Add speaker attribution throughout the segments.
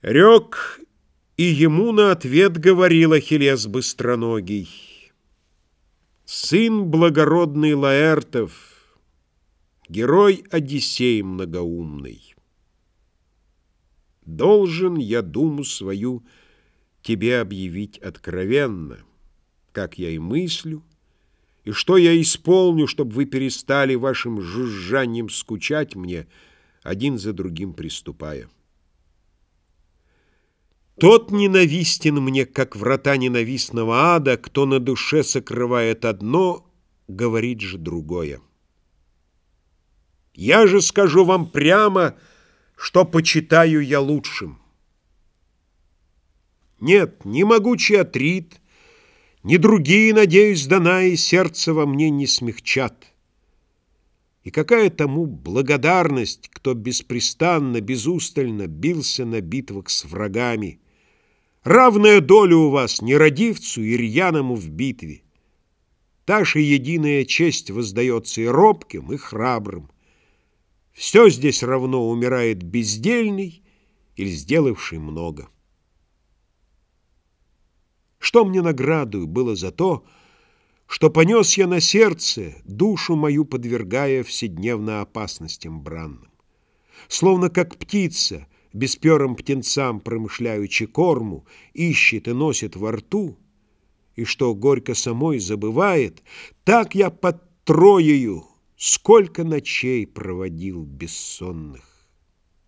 Speaker 1: Рек, и ему на ответ говорил Ахиллес быстроногий. Сын благородный Лаэртов, Герой Одиссей многоумный. Должен я думу свою Тебе объявить откровенно, Как я и мыслю, и что я исполню, Чтоб вы перестали вашим жужжанием скучать мне, Один за другим приступая. Тот ненавистен мне, как врата ненавистного ада, Кто на душе сокрывает одно, говорит же другое. Я же скажу вам прямо, что почитаю я лучшим. Нет, ни могучий Атрит, ни другие, надеюсь, Данаи, сердце во мне не смягчат. И какая тому благодарность, кто беспрестанно, безустально бился на битвах с врагами, Равная доля у вас нерадивцу и рьяному в битве. Та же единая честь воздается и робким, и храбрым. Все здесь равно умирает бездельный или сделавший много. Что мне наградою было за то, что понес я на сердце, душу мою подвергая вседневно опасностям бранным. Словно как птица — бесперым птенцам промышляючи корму, ищет и носит во рту, и что горько самой забывает, так я под Троею сколько ночей проводил бессонных,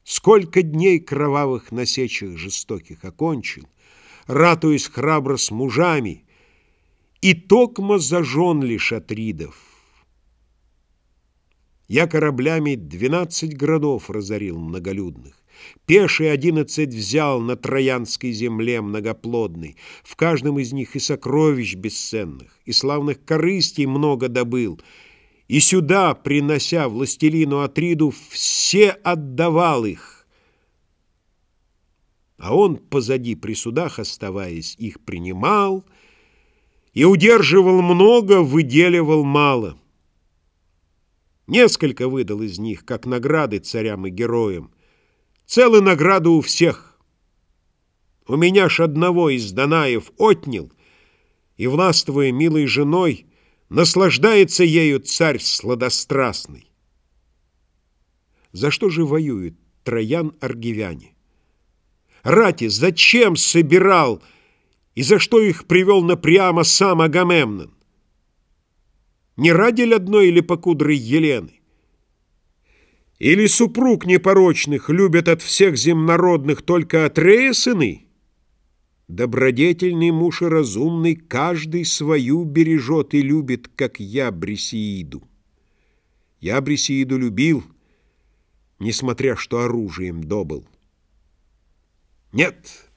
Speaker 1: сколько дней кровавых насечих жестоких окончил, ратуясь храбро с мужами, и токмо зажжен лишь Атридов. Я кораблями двенадцать городов разорил многолюдных, Пеший одиннадцать взял на Троянской земле многоплодной, В каждом из них и сокровищ бесценных, И славных корыстей много добыл, И сюда, принося властелину Атриду, Все отдавал их. А он, позади при судах оставаясь, Их принимал и удерживал много, выделивал мало. Несколько выдал из них, как награды царям и героям, Целы награды у всех. У меня ж одного из Данаев отнял, И, властвуя милой женой, Наслаждается ею царь сладострастный. За что же воюет троян-аргивяне? Рати зачем собирал и за что их привел напрямо сам Агамемнон? Не ради ли одной или покудрой Елены? Или супруг непорочных любят от всех земнородных только от Рея сыны? Добродетельный муж и разумный каждый свою бережет и любит, как я Брисеиду. Я Брисеиду любил, несмотря что оружием добыл. Нет,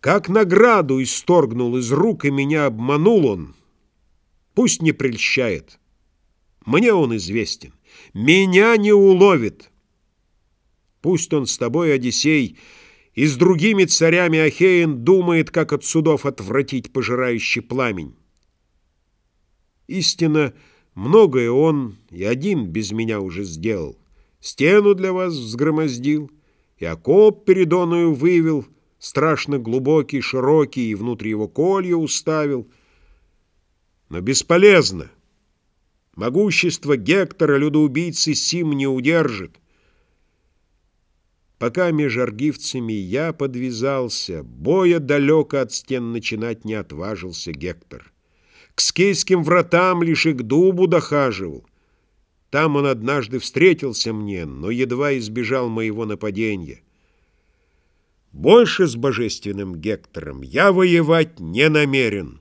Speaker 1: как награду исторгнул из рук, и меня обманул он, пусть не прельщает. Мне он известен. Меня не уловит. Пусть он с тобой, Одиссей, и с другими царями Ахеин думает, как от судов отвратить пожирающий пламень. Истинно, многое он и один без меня уже сделал. Стену для вас взгромоздил, и окоп передонную вывел, страшно глубокий, широкий, и внутри его колья уставил. Но бесполезно. Могущество Гектора, людоубийцы, сим не удержит. Пока меж аргивцами я подвязался, Боя далеко от стен начинать не отважился Гектор. К скейским вратам лишь и к дубу дохаживал. Там он однажды встретился мне, но едва избежал моего нападения. Больше с божественным Гектором я воевать не намерен».